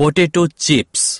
potato chips.